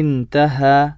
انتهى.